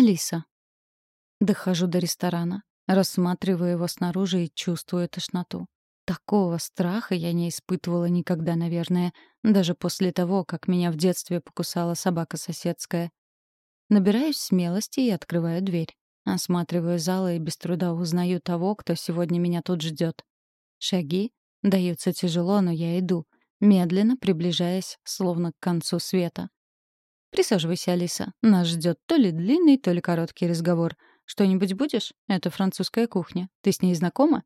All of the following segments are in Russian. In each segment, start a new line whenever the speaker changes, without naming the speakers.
Алиса. Дохожу до ресторана, рассматриваю его снаружи и чувствую тошноту. Такого страха я не испытывала никогда, наверное, даже после того, как меня в детстве покусала собака соседская. Набираюсь смелости и открываю дверь. Осматриваю зал и без труда узнаю того, кто сегодня меня тут ждет. Шаги даются тяжело, но я иду, медленно приближаясь, словно к концу света. «Присаживайся, Алиса. Нас ждет то ли длинный, то ли короткий разговор. Что-нибудь будешь? Это французская кухня. Ты с ней знакома?»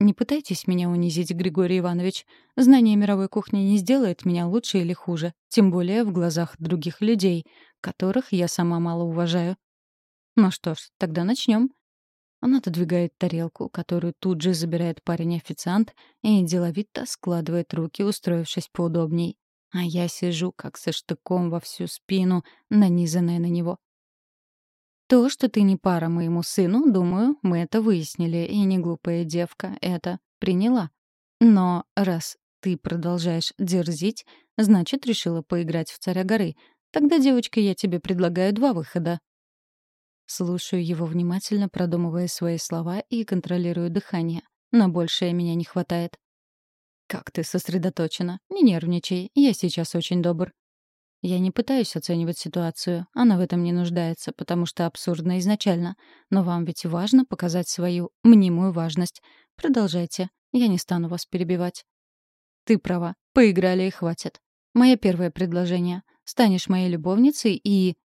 «Не пытайтесь меня унизить, Григорий Иванович. Знание мировой кухни не сделает меня лучше или хуже, тем более в глазах других людей, которых я сама мало уважаю. Ну что ж, тогда начнем. Он отодвигает тарелку, которую тут же забирает парень-официант, и деловито складывает руки, устроившись поудобней. А я сижу, как со штыком во всю спину, нанизанная на него. То, что ты не пара моему сыну, думаю, мы это выяснили, и не глупая девка это приняла. Но раз ты продолжаешь дерзить, значит, решила поиграть в царя горы. Тогда, девочка, я тебе предлагаю два выхода. Слушаю его внимательно, продумывая свои слова и контролирую дыхание. На большее меня не хватает. «Как ты сосредоточена. Не нервничай. Я сейчас очень добр». Я не пытаюсь оценивать ситуацию. Она в этом не нуждается, потому что абсурдно изначально. Но вам ведь важно показать свою мнимую важность. Продолжайте. Я не стану вас перебивать. Ты права. Поиграли и хватит. Мое первое предложение. Станешь моей любовницей и...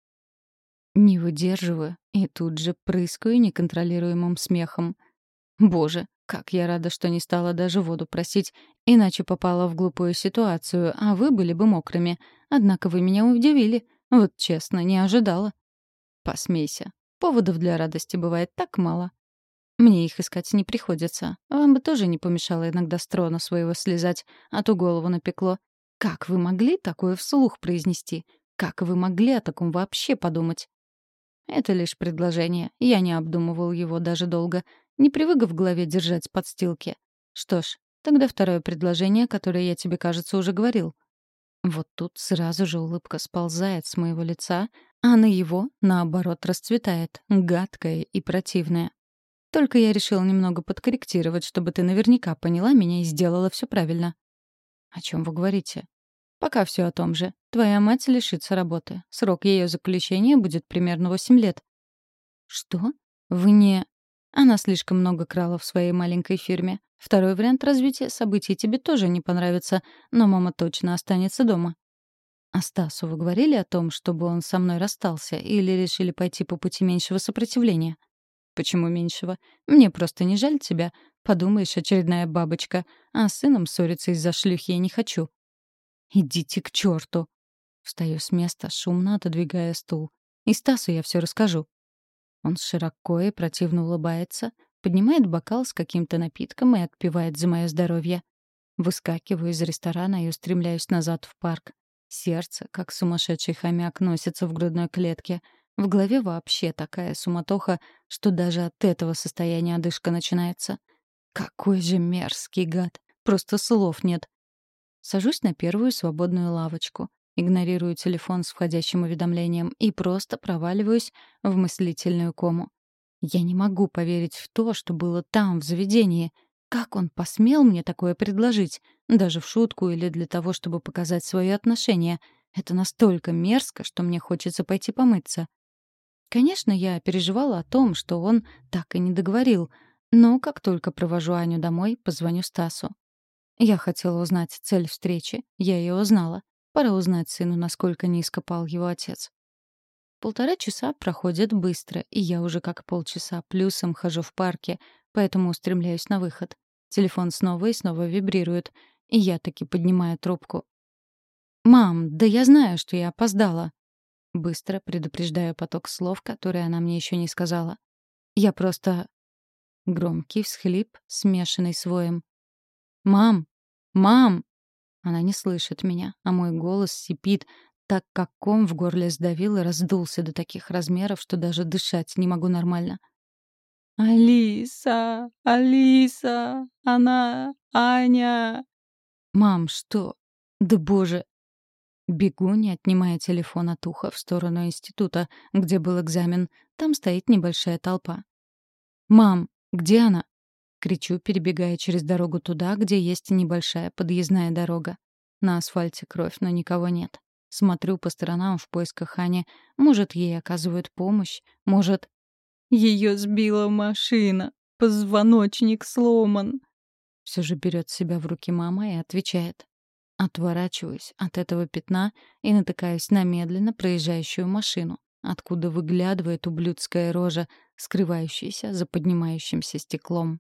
Не выдерживаю и тут же прыскаю неконтролируемым смехом. Боже, как я рада, что не стала даже воду просить, иначе попала в глупую ситуацию, а вы были бы мокрыми. Однако вы меня удивили. Вот честно, не ожидала. Посмейся. Поводов для радости бывает так мало. Мне их искать не приходится. Вам бы тоже не помешало иногда с трона своего слезать, а то голову напекло. Как вы могли такое вслух произнести? Как вы могли о таком вообще подумать? Это лишь предложение. Я не обдумывал его даже долго. Не привык в голове держать подстилки. Что ж, тогда второе предложение, которое я тебе, кажется, уже говорил. Вот тут сразу же улыбка сползает с моего лица, а на его, наоборот, расцветает, гадкая и противная. Только я решил немного подкорректировать, чтобы ты наверняка поняла меня и сделала все правильно. О чем вы говорите? Пока все о том же. Твоя мать лишится работы. Срок ее заключения будет примерно 8 лет. Что? Вы не... Она слишком много крала в своей маленькой фирме. Второй вариант развития событий тебе тоже не понравится, но мама точно останется дома. А Стасу вы говорили о том, чтобы он со мной расстался, или решили пойти по пути меньшего сопротивления? Почему меньшего? Мне просто не жаль тебя. Подумаешь, очередная бабочка. А с сыном ссориться из-за шлюхи я не хочу. «Идите к черту!» Встаю с места, шумно отодвигая стул. «И Стасу я все расскажу». Он широко и противно улыбается, поднимает бокал с каким-то напитком и отпивает за мое здоровье. Выскакиваю из ресторана и устремляюсь назад в парк. Сердце, как сумасшедший хомяк, носится в грудной клетке. В голове вообще такая суматоха, что даже от этого состояния одышка начинается. Какой же мерзкий гад! Просто слов нет. Сажусь на первую свободную лавочку, игнорирую телефон с входящим уведомлением и просто проваливаюсь в мыслительную кому. Я не могу поверить в то, что было там, в заведении. Как он посмел мне такое предложить? Даже в шутку или для того, чтобы показать свое отношение. Это настолько мерзко, что мне хочется пойти помыться. Конечно, я переживала о том, что он так и не договорил, но как только провожу Аню домой, позвоню Стасу. Я хотела узнать цель встречи. Я ее узнала. Пора узнать сыну, насколько низко пал его отец. Полтора часа проходят быстро, и я уже как полчаса плюсом хожу в парке, поэтому устремляюсь на выход. Телефон снова и снова вибрирует, и я таки поднимаю трубку. «Мам, да я знаю, что я опоздала!» Быстро предупреждаю поток слов, которые она мне еще не сказала. «Я просто...» Громкий всхлип, смешанный с воем. «Мам, «Мам!» Она не слышит меня, а мой голос сипит, так как ком в горле сдавил и раздулся до таких размеров, что даже дышать не могу нормально. «Алиса! Алиса! Она! Аня!» «Мам, что? Да боже!» Бегу, не отнимая телефон от уха, в сторону института, где был экзамен. Там стоит небольшая толпа. «Мам, где она?» Кричу, перебегая через дорогу туда, где есть небольшая подъездная дорога. На асфальте кровь, но никого нет. Смотрю по сторонам в поисках Ани. Может, ей оказывают помощь. Может... Ее сбила машина. Позвоночник сломан. Все же берет себя в руки мама и отвечает. Отворачиваюсь от этого пятна и натыкаюсь на медленно проезжающую машину, откуда выглядывает ублюдская рожа, скрывающаяся за поднимающимся стеклом.